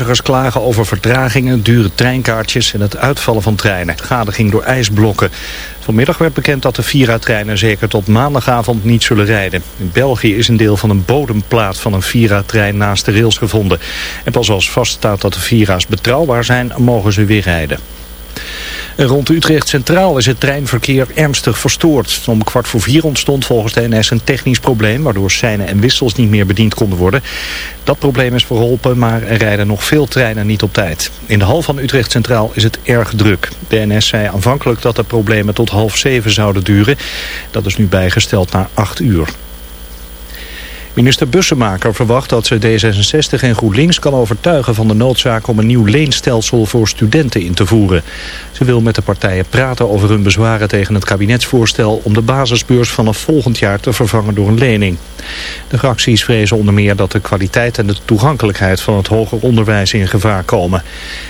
Reizigers klagen over vertragingen, dure treinkaartjes en het uitvallen van treinen. Gade ging door ijsblokken. Vanmiddag werd bekend dat de Vira-treinen zeker tot maandagavond niet zullen rijden. In België is een deel van een bodemplaat van een Vira-trein naast de rails gevonden. En pas als vaststaat dat de Vira's betrouwbaar zijn, mogen ze weer rijden. Rond Utrecht Centraal is het treinverkeer ernstig verstoord. Om kwart voor vier ontstond volgens de NS een technisch probleem... waardoor seinen en wissels niet meer bediend konden worden. Dat probleem is verholpen, maar er rijden nog veel treinen niet op tijd. In de hal van Utrecht Centraal is het erg druk. De NS zei aanvankelijk dat de problemen tot half zeven zouden duren. Dat is nu bijgesteld naar acht uur. Minister Bussemaker verwacht dat ze D66 en GroenLinks kan overtuigen van de noodzaak om een nieuw leenstelsel voor studenten in te voeren. Ze wil met de partijen praten over hun bezwaren tegen het kabinetsvoorstel om de basisbeurs vanaf volgend jaar te vervangen door een lening. De fracties vrezen onder meer dat de kwaliteit en de toegankelijkheid van het hoger onderwijs in gevaar komen.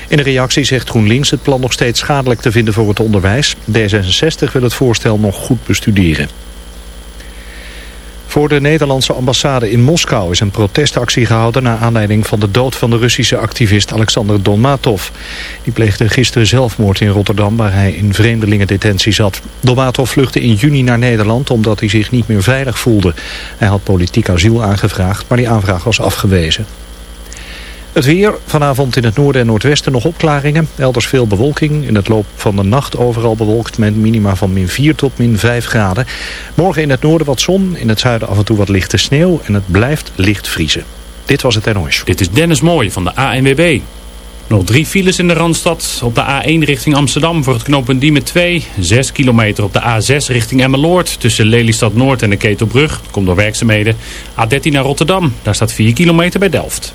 In een reactie zegt GroenLinks het plan nog steeds schadelijk te vinden voor het onderwijs. D66 wil het voorstel nog goed bestuderen. Voor de Nederlandse ambassade in Moskou is een protestactie gehouden... naar aanleiding van de dood van de Russische activist Alexander Dolmatov. Die pleegde gisteren zelfmoord in Rotterdam... waar hij in vreemdelingendetentie zat. Dolmatov vluchtte in juni naar Nederland omdat hij zich niet meer veilig voelde. Hij had politiek asiel aangevraagd, maar die aanvraag was afgewezen. Het weer, vanavond in het noorden en noordwesten nog opklaringen. Elders veel bewolking. In het loop van de nacht overal bewolkt met minima van min 4 tot min 5 graden. Morgen in het noorden wat zon, in het zuiden af en toe wat lichte sneeuw. En het blijft licht vriezen. Dit was het NOS. Dit is Dennis Mooij van de ANWB. Nog drie files in de Randstad. Op de A1 richting Amsterdam voor het knooppunt Diemen 2. 6 kilometer op de A6 richting Emmeloord. Tussen Lelystad Noord en de Ketelbrug. komt door werkzaamheden. A13 naar Rotterdam. Daar staat 4 kilometer bij Delft.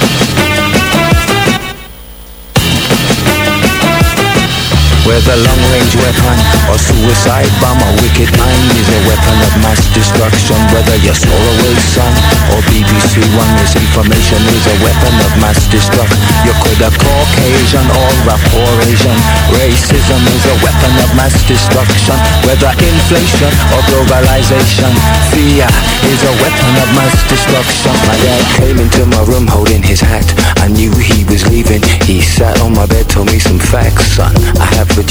Whether long-range weapon or suicide bomb, a wicked mind is a weapon of mass destruction. Whether you're Solarway Sun or BBC One, misinformation is a weapon of mass destruction. You could have Caucasian or rapport Asian. Racism is a weapon of mass destruction. Whether inflation or globalization, fear is a weapon of mass destruction. My dad came into my room holding his hat. I knew he was leaving. He sat on my bed, told me some facts, son. I have a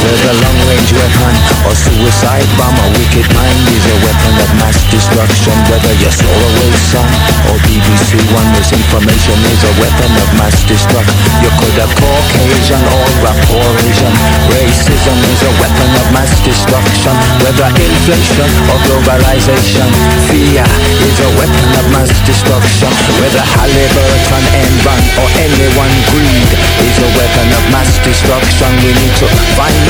Whether long-range weapon or suicide bomb. A wicked mind is a weapon of mass destruction. Whether you're Solarway Sun or BBC One, misinformation is a weapon of mass destruction. You could have Caucasian or a poor Asian. Racism is a weapon of mass destruction. Whether inflation or globalization, fear is a weapon of mass destruction. Whether Halliburton, Enron or anyone greed is a weapon of mass destruction. We need to find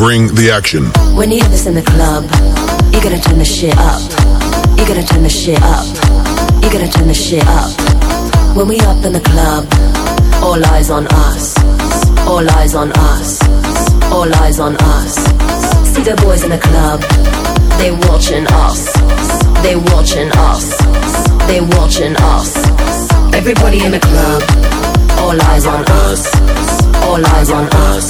Bring the action. When you hear this in the club, you gotta turn the shit up. You gotta turn the shit up. You gotta turn the shit up. When we up in the club, all eyes on us. All eyes on us. All eyes on us. See the boys in the club, they watching us. They watching us. They watching us. Everybody in the club, all eyes on us. All eyes on us.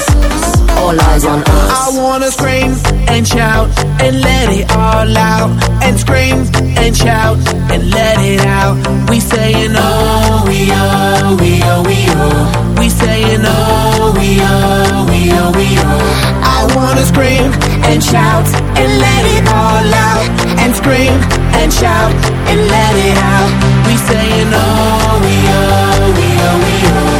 All eyes on us. I wanna scream and shout and let it all out. And scream and shout and let it out. We saying oh, we oh, we oh, we oh. We saying oh, we oh, we oh, we oh. I wanna scream and shout and let it all out. And scream and shout and let it out. We saying oh, we oh, we oh, we oh.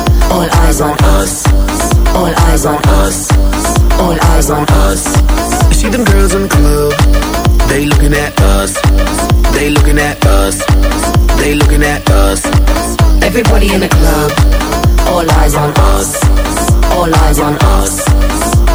all eyes on us. All eyes on us. All eyes on us. You see them girls in the club, they looking at us. They looking at us. They looking at us. Everybody in the club, all eyes on us. All eyes on us.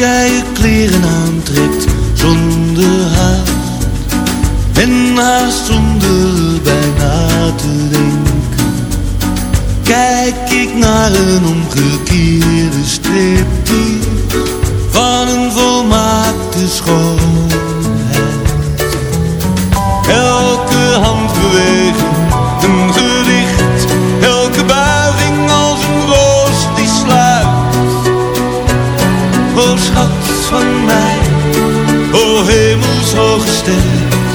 jij je kleren aantrekt zonder haast En haast zonder bijna te denken Kijk ik naar een omgekeerde striptease Van een volmaakte schoonheid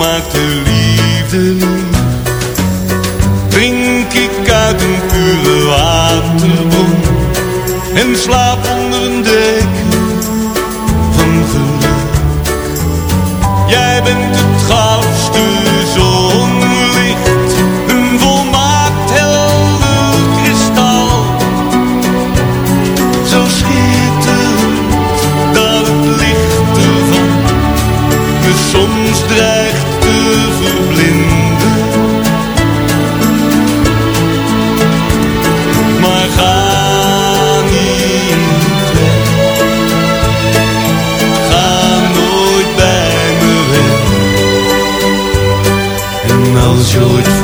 Volmaakte liefde lief. Drink ik uit een pure waterbron en slaap En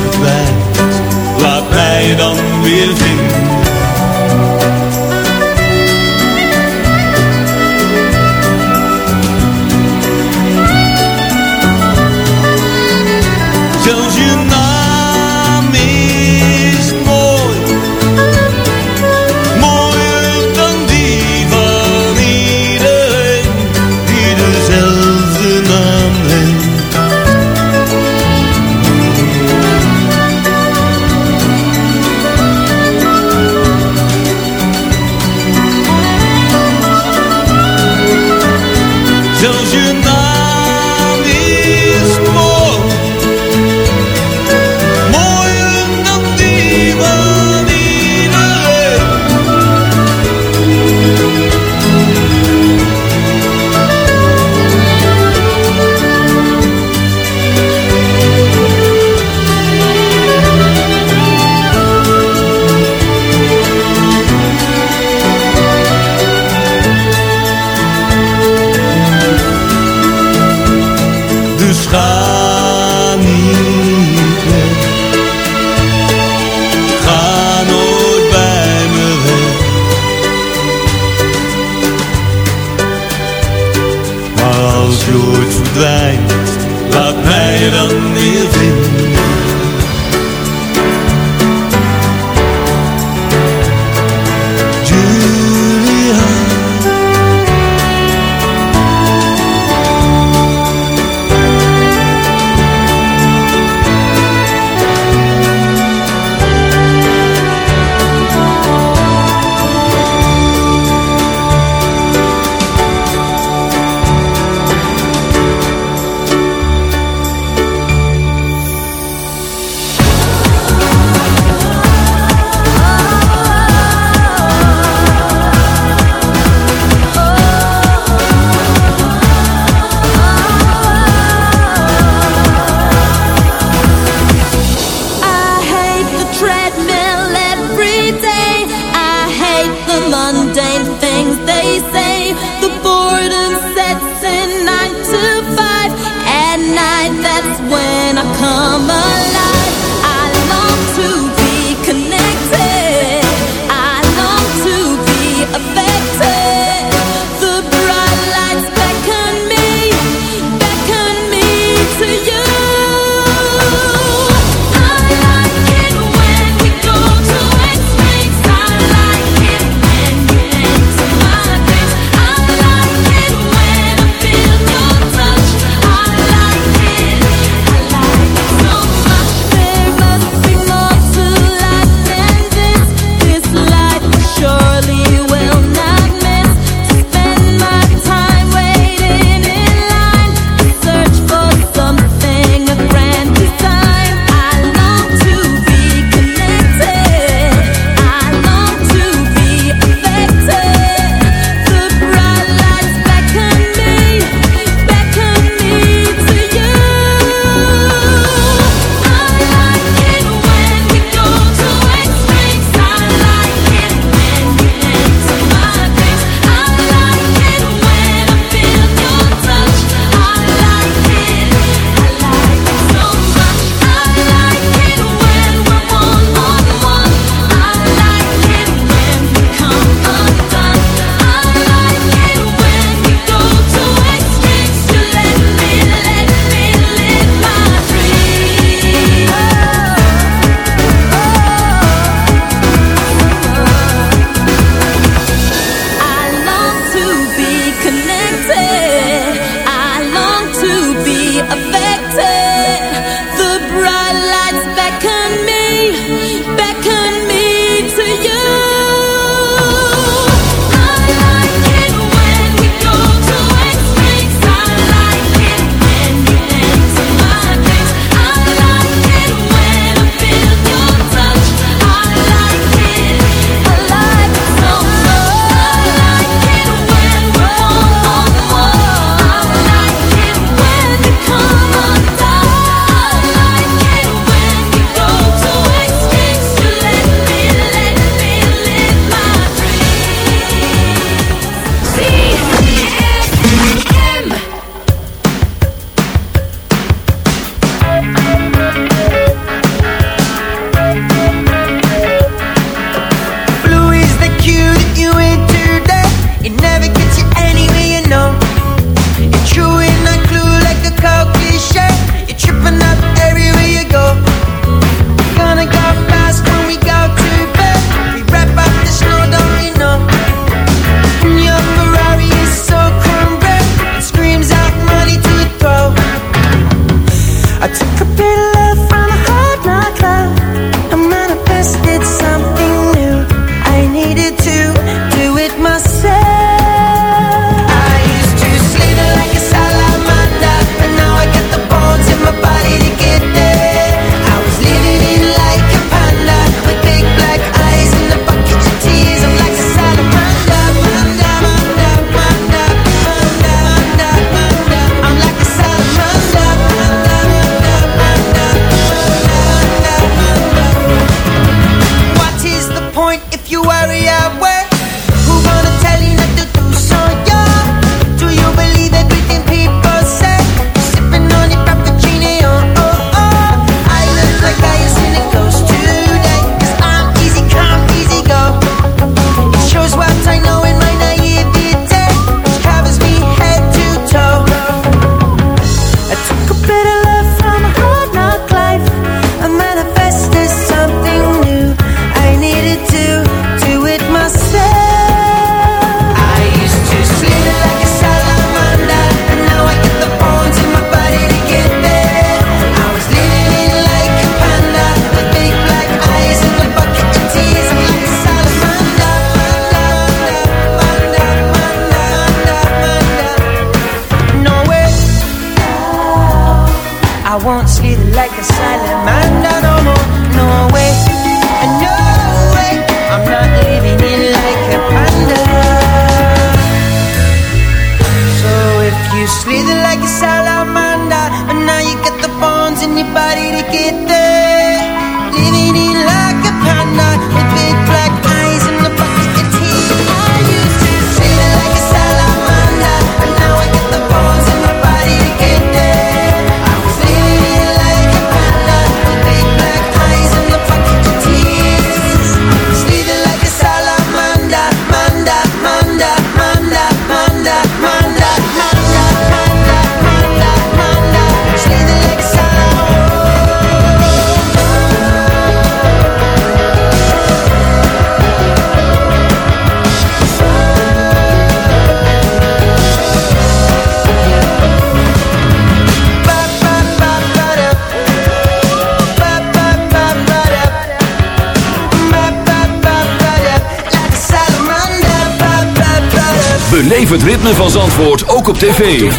ritme van Zandvoort ook op tv.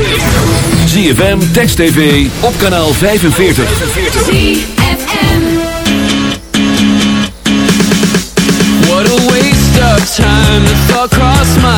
ZFM, Text TV, op kanaal 45. ZFM What a waste of time, the thought crossed my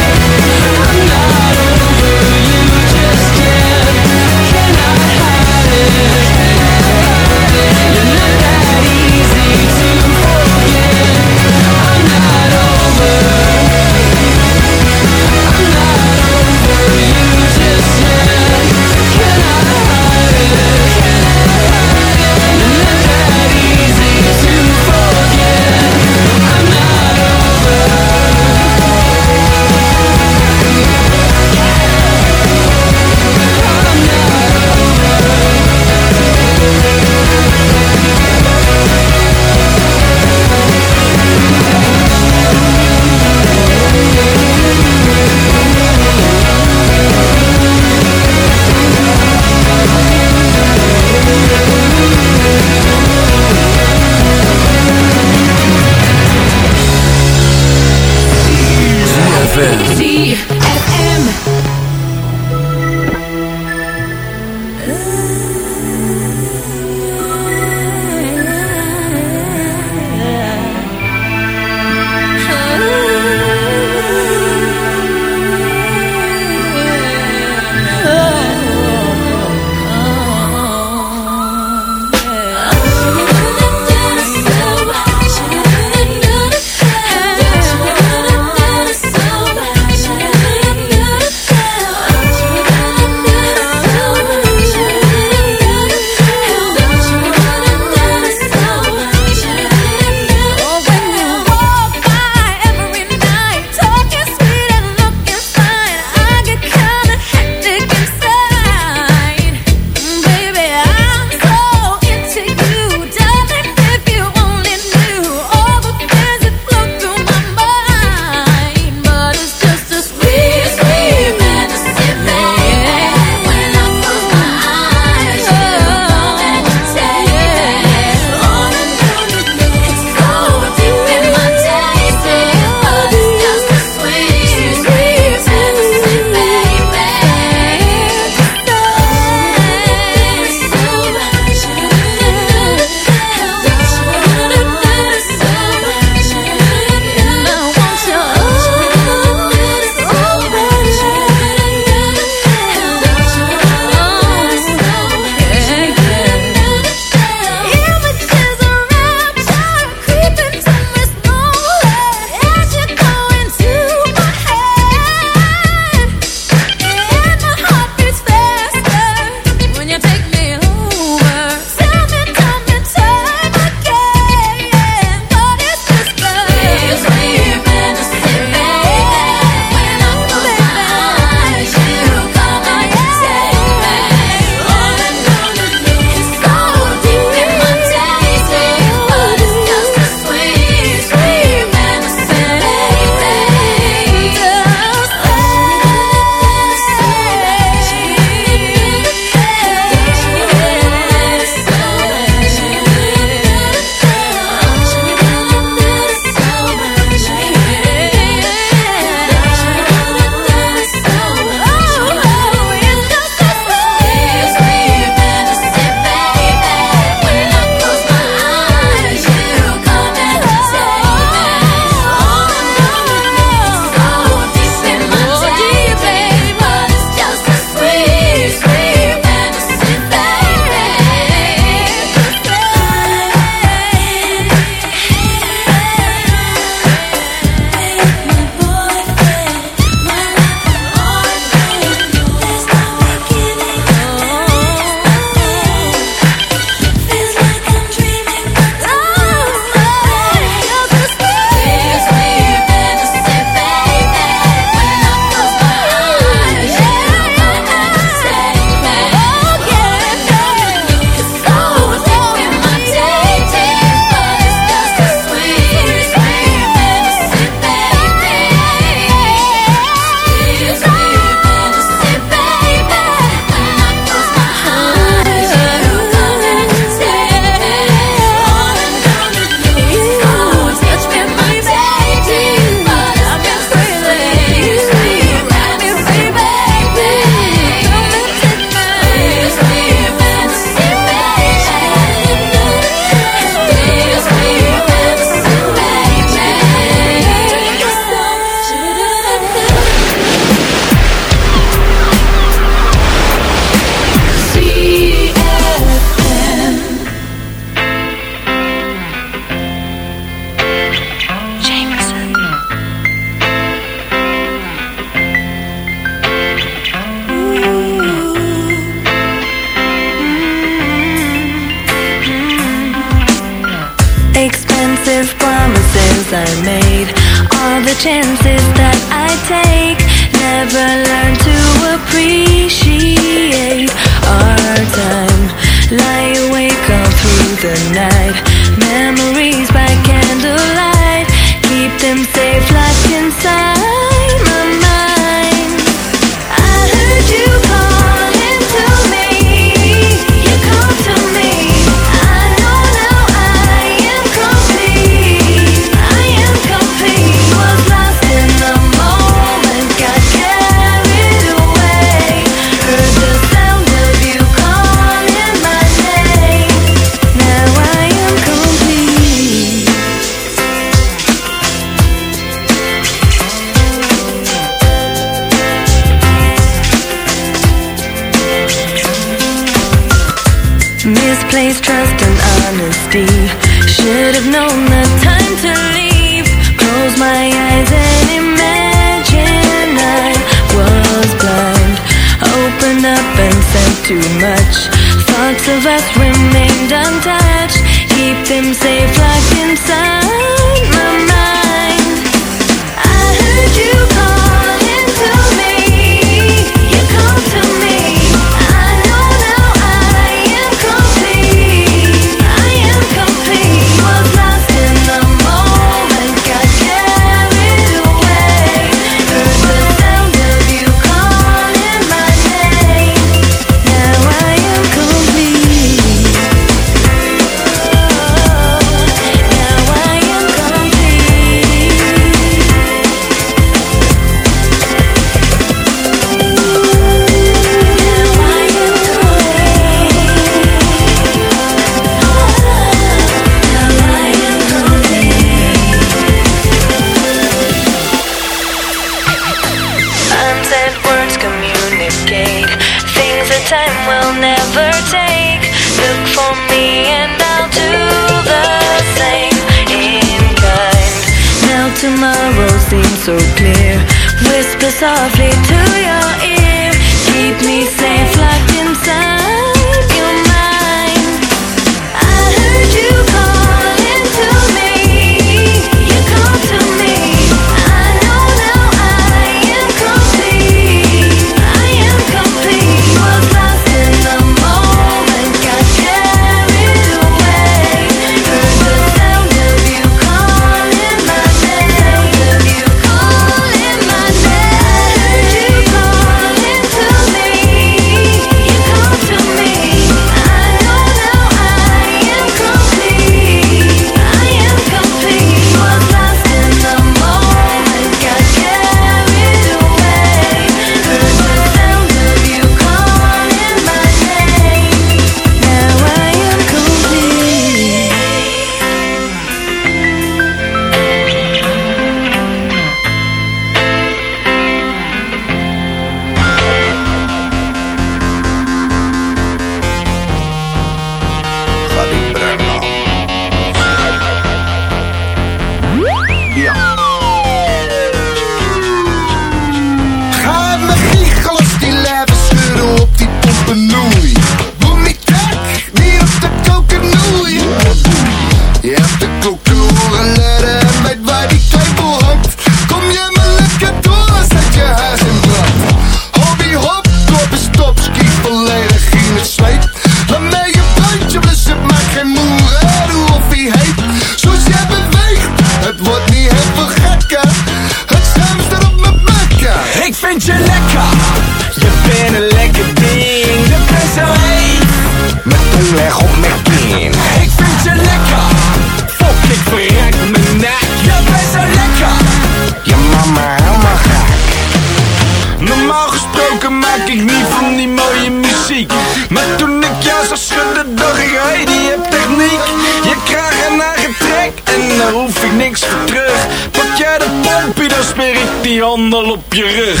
daar hoef ik niks voor terug. Pak jij de pompie, dan smeer ik die handel op je rug.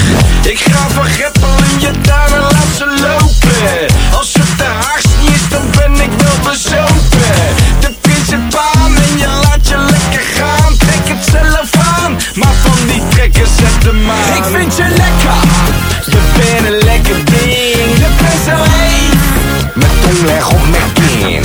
Ik ga van greppel in je duim en laat ze lopen. Als het te haast niet is, dan ben ik wel bezopen. De vind en baan en je laat je lekker gaan. Trek het zelf aan, maar van die trekken zet de maan. Ik vind je lekker, je bent een lekker ding. Je bent zo heet, mijn tong leg op mijn kin.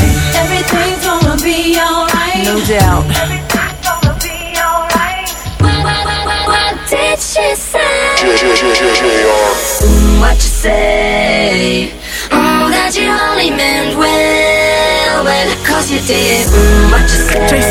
Doubt. What did she say? What you say? Oh, that you only meant well, well, cause you did. Mm, what you say?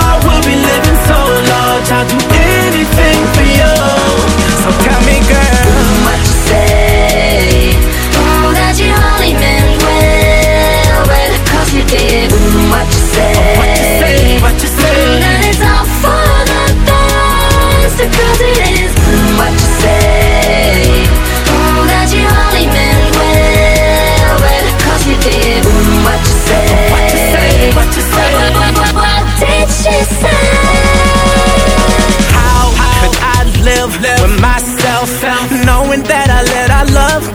So tell me, girl, What you say? Oh, that you only meant well, well, cause you did. Mm, what you say? what you say, what you say? Mm, that it's all for the best, cause it is. Mm, what you say? Oh, that you only meant well, well, cause you did. Mm, what you say? What you say, what you say? What, what, what, what did she say?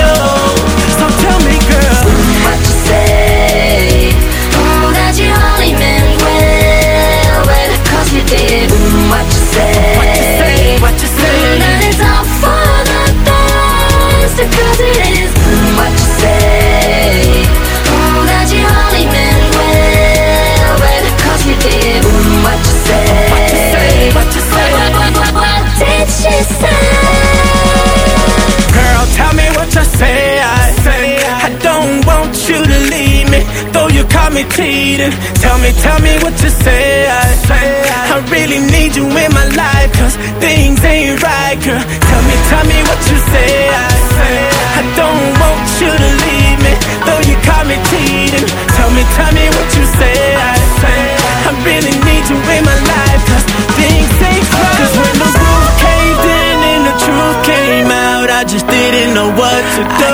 anything know what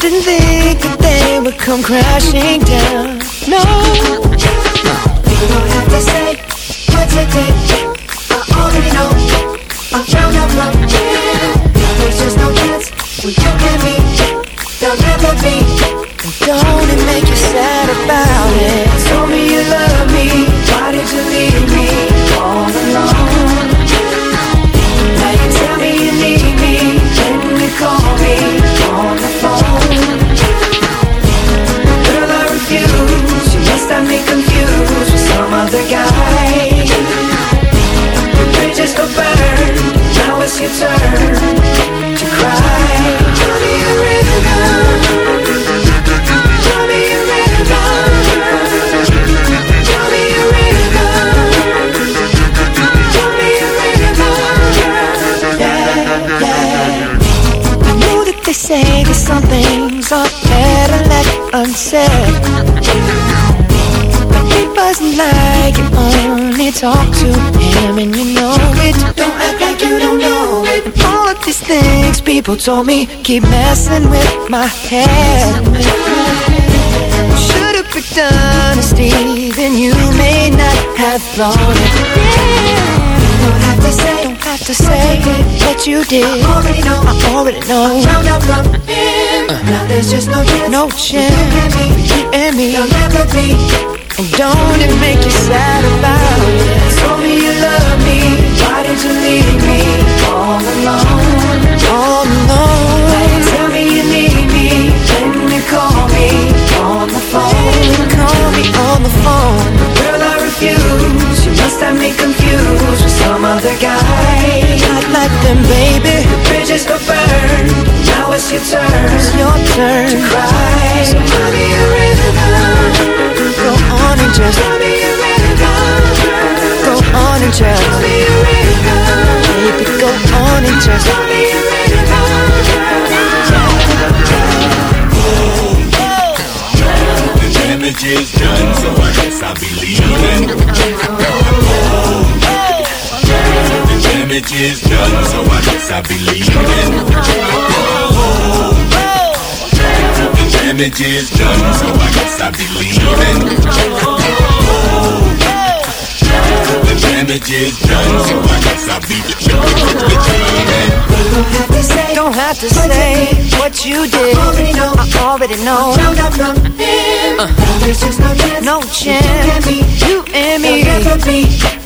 didn't think that they would come crashing down. No. You don't have to say people told me keep messing with my head. Should've picked honesty, then you may not have thought it. Don't have to say, don't have to say what you did. I already know, I already know. Found out from Now there's just no chance. No chance. You and me. Never be. And don't it make you sad about it? Told me you love me. Why did you leave me all alone? All alone. Why you tell me you need me when you call me on the phone? You Call me on the phone. Girl, I refuse. You must have me confused some other guy. Not like them, baby. The bridges go burn. Now it's your turn. It's your turn to cry. So tell me a rhythm. Go on and just tell me a rhythm. Go on and just tell me a rhythm. Baby, go on and just tell me a The damage is done, so I guess I'll be leaving. The damage is done, so I guess I'll be leaving. The damage is done, so I guess I'll be leaving. The damage is done, so I guess I'll be returning. Don't have to say what you did. I already know. Uh, no chance. You and me. Don't it make you sad about it? Go on and me a Baby, go on and just tell me a You can go on and me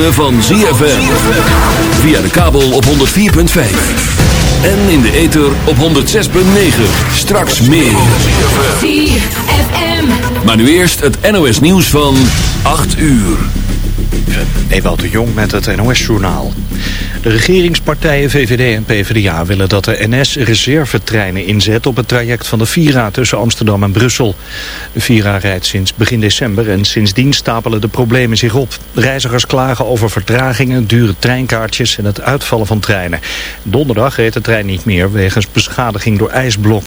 ritme van ZFM. Via de kabel op 104.5. En in de ether op 106.9. Straks meer. ZFM. Maar nu eerst het NOS nieuws van 8 uur. Ewout de Jong met het NOS-journaal. De regeringspartijen VVD en PvdA willen dat de NS reservetreinen inzet op het traject van de Vira tussen Amsterdam en Brussel. De Vira rijdt sinds begin december en sindsdien stapelen de problemen zich op. Reizigers klagen over vertragingen, dure treinkaartjes en het uitvallen van treinen. Donderdag reed de trein niet meer wegens beschadiging door ijsblok.